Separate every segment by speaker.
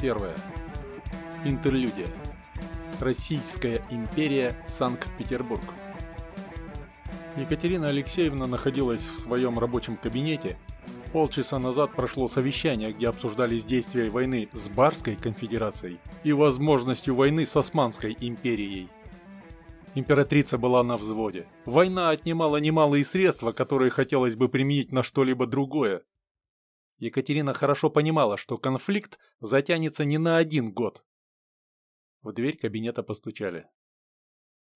Speaker 1: первая. Интерлюдия. Российская империя, Санкт-Петербург. Екатерина Алексеевна находилась в своем рабочем кабинете. Полчаса назад прошло совещание, где обсуждались действия войны с Барской конфедерацией и возможностью войны с Османской империей. Императрица была на взводе. Война отнимала немалые средства, которые хотелось бы применить на что-либо другое. Екатерина хорошо понимала, что конфликт затянется не на один год. В дверь кабинета постучали.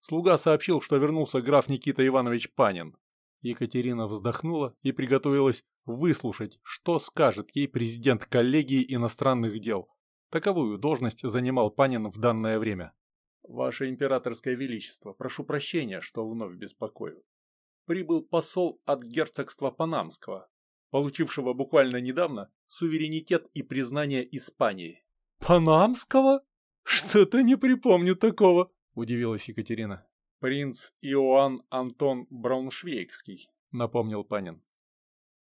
Speaker 1: Слуга сообщил, что вернулся граф Никита Иванович Панин. Екатерина вздохнула и приготовилась выслушать, что скажет ей президент коллегии иностранных дел. Таковую должность занимал Панин в данное время. «Ваше императорское величество, прошу прощения, что вновь беспокою. Прибыл посол от герцогства Панамского, получившего буквально недавно суверенитет и признание Испании». «Панамского? Что-то не припомню такого», – удивилась Екатерина. «Принц Иоанн Антон Брауншвейгский», – напомнил Панин.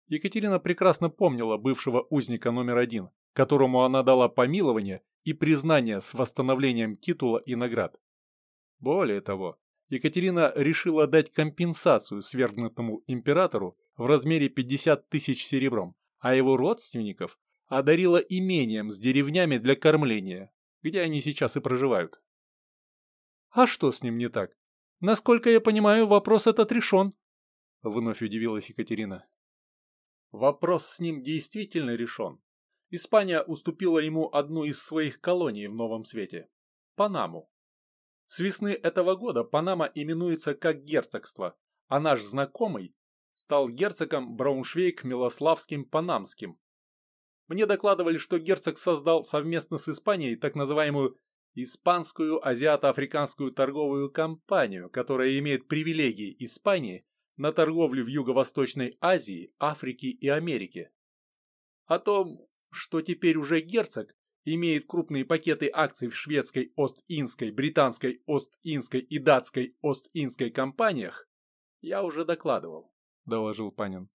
Speaker 1: Екатерина прекрасно помнила бывшего узника номер один, которому она дала помилование и признание с восстановлением титула и наград. Более того, Екатерина решила дать компенсацию свергнутому императору в размере 50 тысяч серебром, а его родственников одарила имением с деревнями для кормления, где они сейчас и проживают. «А что с ним не так? Насколько я понимаю, вопрос этот решен», — вновь удивилась Екатерина. Вопрос с ним действительно решен. Испания уступила ему одну из своих колоний в Новом Свете – Панаму. С весны этого года Панама именуется как герцогство, а наш знакомый стал герцогом Брауншвейг-Милославским-Панамским. Мне докладывали, что герцог создал совместно с Испанией так называемую Испанскую азиато-африканскую торговую компанию, которая имеет привилегии Испании на торговлю в Юго-Восточной Азии, Африке и Америке. О том, что теперь уже герцог имеет крупные пакеты акций в шведской Ост-Индской, британской Ост-Индской и датской Ост-Индской компаниях, я уже докладывал, доложил Панин.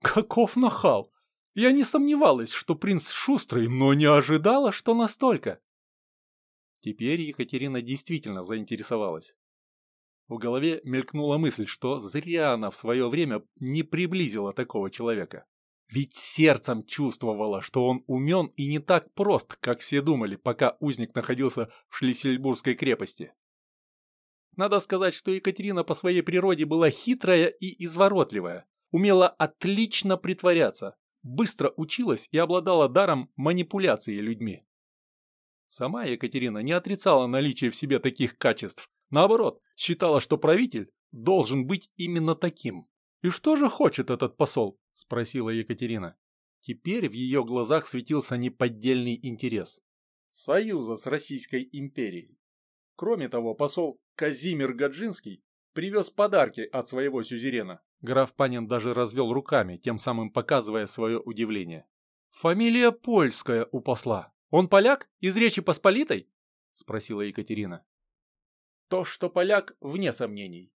Speaker 1: Каков нахал! Я не сомневалась, что принц шустрый, но не ожидала, что настолько. Теперь Екатерина действительно заинтересовалась. В голове мелькнула мысль, что зря она в свое время не приблизила такого человека. Ведь сердцем чувствовала, что он умен и не так прост, как все думали, пока узник находился в Шлиссельбургской крепости. Надо сказать, что Екатерина по своей природе была хитрая и изворотливая, умела отлично притворяться, быстро училась и обладала даром манипуляции людьми. Сама Екатерина не отрицала наличие в себе таких качеств, наоборот, считала, что правитель должен быть именно таким. И что же хочет этот посол? – спросила Екатерина. Теперь в ее глазах светился неподдельный интерес. Союза с Российской империей. Кроме того, посол Казимир Гаджинский привез подарки от своего сюзерена. Граф Панин даже развел руками, тем самым показывая свое удивление. «Фамилия польская у посла. Он поляк? Из Речи Посполитой?» – спросила Екатерина. То, что поляк, вне сомнений.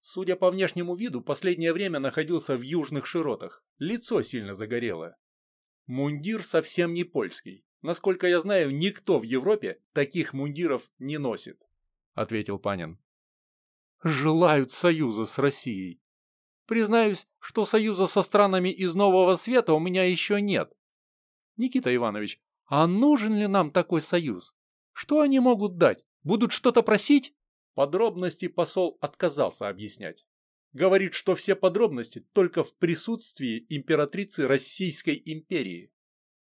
Speaker 1: Судя по внешнему виду, последнее время находился в южных широтах. Лицо сильно загорело. Мундир совсем не польский. Насколько я знаю, никто в Европе таких мундиров не носит, ответил Панин. Желают союза с Россией. Признаюсь, что союза со странами из Нового Света у меня еще нет. Никита Иванович, а нужен ли нам такой союз? Что они могут дать? Будут что-то просить? Подробности посол отказался объяснять. Говорит, что все подробности только в присутствии императрицы Российской империи.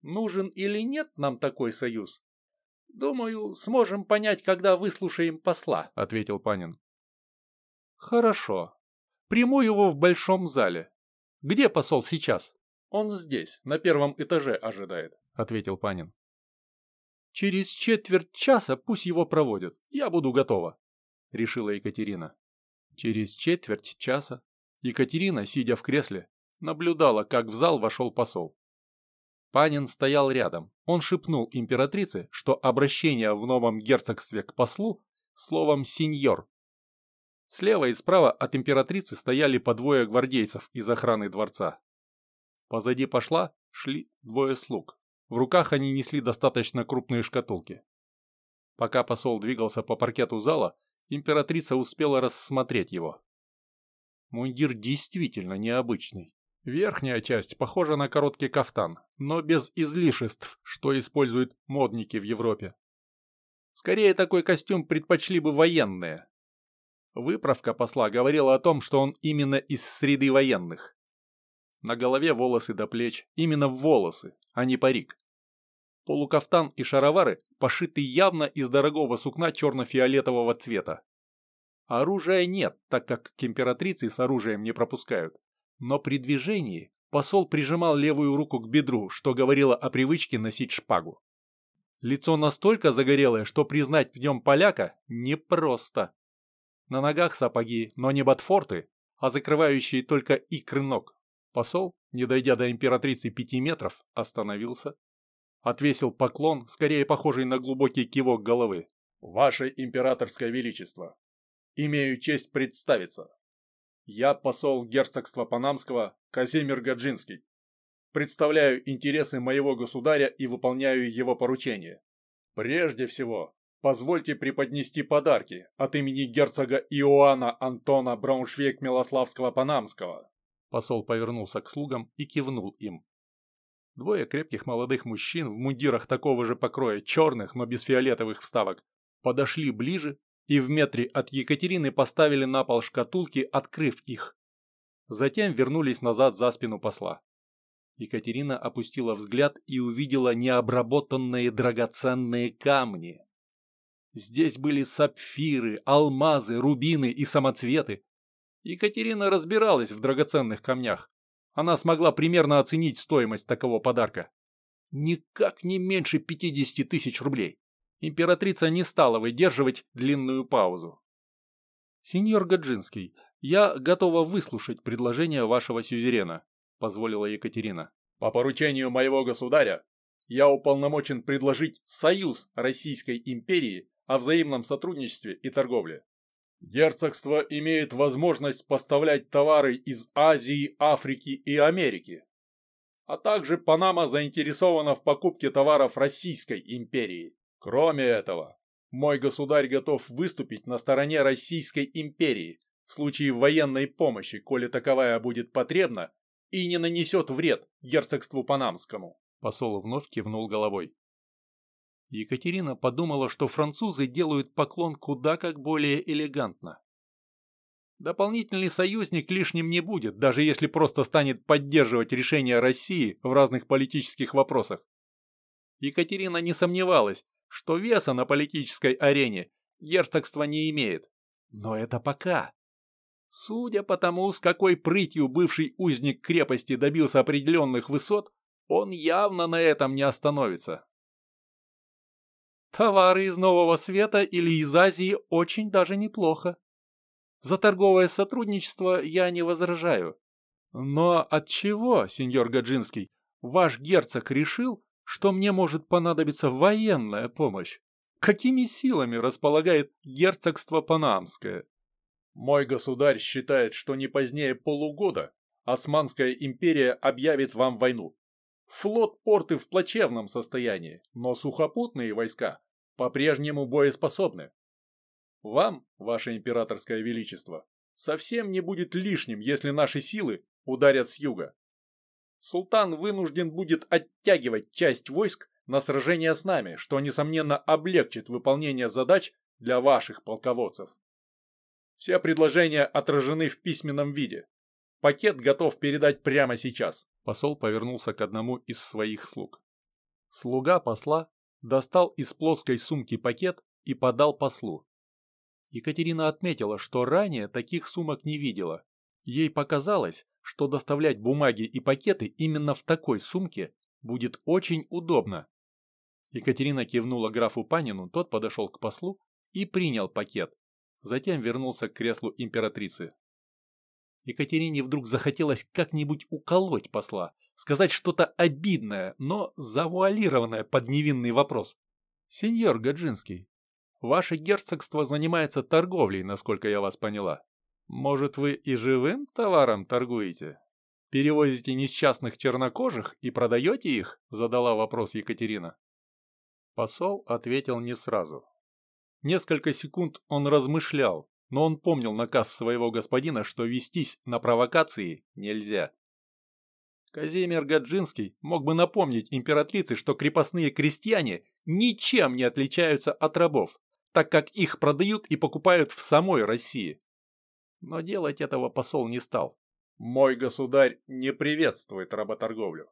Speaker 1: Нужен или нет нам такой союз? Думаю, сможем понять, когда выслушаем посла, ответил Панин. Хорошо. Приму его в большом зале. Где посол сейчас? Он здесь, на первом этаже ожидает, ответил Панин. Через четверть часа пусть его проводят. Я буду готова. — решила Екатерина. Через четверть часа Екатерина, сидя в кресле, наблюдала, как в зал вошел посол. Панин стоял рядом. Он шепнул императрице, что обращение в новом герцогстве к послу словом «сеньор». Слева и справа от императрицы стояли по двое гвардейцев из охраны дворца. Позади пошла шли двое слуг. В руках они несли достаточно крупные шкатулки. Пока посол двигался по паркету зала, императрица успела рассмотреть его. Мундир действительно необычный. Верхняя часть похожа на короткий кафтан, но без излишеств, что используют модники в Европе. Скорее, такой костюм предпочли бы военные. Выправка посла говорила о том, что он именно из среды военных. На голове волосы до плеч, именно волосы, а не парик. Полукафтан и шаровары пошиты явно из дорогого сукна черно-фиолетового цвета. Оружия нет, так как к императрице с оружием не пропускают. Но при движении посол прижимал левую руку к бедру, что говорило о привычке носить шпагу. Лицо настолько загорелое, что признать в нем поляка непросто. На ногах сапоги, но не ботфорты, а закрывающие только икры ног. Посол, не дойдя до императрицы пяти метров, остановился. Отвесил поклон, скорее похожий на глубокий кивок головы. «Ваше императорское величество, имею честь представиться. Я посол герцогства Панамского Казимир Гаджинский. Представляю интересы моего государя и выполняю его поручения. Прежде всего, позвольте преподнести подарки от имени герцога Иоанна Антона Брауншвейг-Милославского-Панамского. Посол повернулся к слугам и кивнул им. Двое крепких молодых мужчин в мундирах такого же покроя, черных, но без фиолетовых вставок, подошли ближе и в метре от Екатерины поставили на пол шкатулки, открыв их. Затем вернулись назад за спину посла. Екатерина опустила взгляд и увидела необработанные драгоценные камни. Здесь были сапфиры, алмазы, рубины и самоцветы, Екатерина разбиралась в драгоценных камнях. Она смогла примерно оценить стоимость такого подарка. Никак не меньше 50 тысяч рублей. Императрица не стала выдерживать длинную паузу. «Сеньор Гаджинский, я готова выслушать предложение вашего сюзерена», — позволила Екатерина. «По поручению моего государя я уполномочен предложить союз Российской империи о взаимном сотрудничестве и торговле. Герцогство имеет возможность поставлять товары из Азии, Африки и Америки. А также Панама заинтересована в покупке товаров Российской империи. Кроме этого, мой государь готов выступить на стороне Российской империи в случае военной помощи, коли таковая будет потребна и не нанесет вред герцогству Панамскому. Посол вновь кивнул головой. Екатерина подумала, что французы делают поклон куда как более элегантно. Дополнительный союзник лишним не будет, даже если просто станет поддерживать решения России в разных политических вопросах. Екатерина не сомневалась, что веса на политической арене герцогство не имеет. Но это пока. Судя по тому, с какой прытью бывший узник крепости добился определенных высот, он явно на этом не остановится. Товары из Нового Света или из Азии очень даже неплохо. За торговое сотрудничество я не возражаю. Но от чего, сеньор Гаджинский, ваш герцог решил, что мне может понадобиться военная помощь? Какими силами располагает герцогство Панамское? Мой государь считает, что не позднее полугода Османская империя объявит вам войну. Флот порты в плачевном состоянии, но сухопутные войска по-прежнему боеспособны. Вам, ваше императорское величество, совсем не будет лишним, если наши силы ударят с юга. Султан вынужден будет оттягивать часть войск на сражение с нами, что, несомненно, облегчит выполнение задач для ваших полководцев. Все предложения отражены в письменном виде. Пакет готов передать прямо сейчас. Посол повернулся к одному из своих слуг. Слуга посла достал из плоской сумки пакет и подал послу. Екатерина отметила, что ранее таких сумок не видела. Ей показалось, что доставлять бумаги и пакеты именно в такой сумке будет очень удобно. Екатерина кивнула графу Панину, тот подошел к послу и принял пакет. Затем вернулся к креслу императрицы. Екатерине вдруг захотелось как-нибудь уколоть посла, сказать что-то обидное, но завуалированное под невинный вопрос. «Сеньор Гаджинский, ваше герцогство занимается торговлей, насколько я вас поняла. Может, вы и живым товаром торгуете?» перевозите несчастных чернокожих и продаете их?» – задала вопрос Екатерина. Посол ответил не сразу. Несколько секунд он размышлял, но он помнил наказ своего господина, что вестись на провокации нельзя. Казимир Гаджинский мог бы напомнить императрице, что крепостные крестьяне ничем не отличаются от рабов, так как их продают и покупают в самой России. Но делать этого посол не стал. Мой государь не приветствует работорговлю.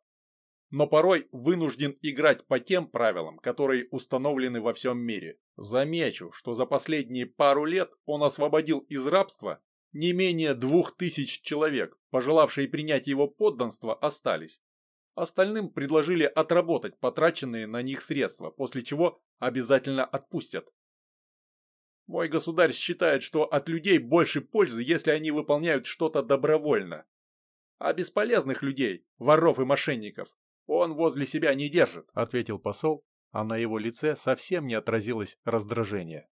Speaker 1: Но порой вынужден играть по тем правилам, которые установлены во всем мире. Замечу, что за последние пару лет он освободил из рабства не менее двух тысяч человек, пожелавшие принять его подданство, остались. Остальным предложили отработать потраченные на них средства, после чего обязательно отпустят. Мой государь считает, что от людей больше пользы, если они выполняют что-то добровольно. А бесполезных людей, воров и мошенников, он возле себя не держит, ответил посол, а на его лице совсем не отразилось раздражение.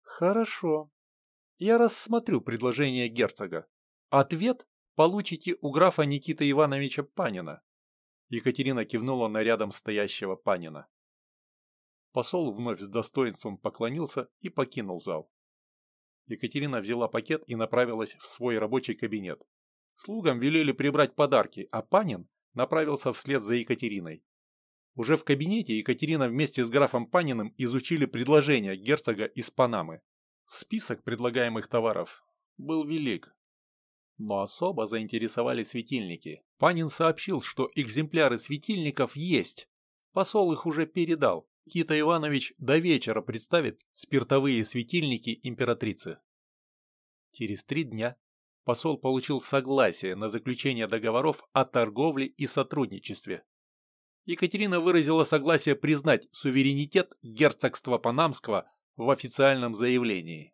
Speaker 1: Хорошо. Я рассмотрю предложение герцога. Ответ получите у графа Никиты Ивановича Панина. Екатерина кивнула на рядом стоящего Панина. Посол вновь с достоинством поклонился и покинул зал. Екатерина взяла пакет и направилась в свой рабочий кабинет. Слугам велели прибрать подарки, а Панин направился вслед за Екатериной. Уже в кабинете Екатерина вместе с графом Паниным изучили предложение герцога из Панамы. Список предлагаемых товаров был велик. Но особо заинтересовали светильники. Панин сообщил, что экземпляры светильников есть. Посол их уже передал. Кита Иванович до вечера представит спиртовые светильники императрицы. Через три дня посол получил согласие на заключение договоров о торговле и сотрудничестве. Екатерина выразила согласие признать суверенитет герцогства Панамского в официальном заявлении.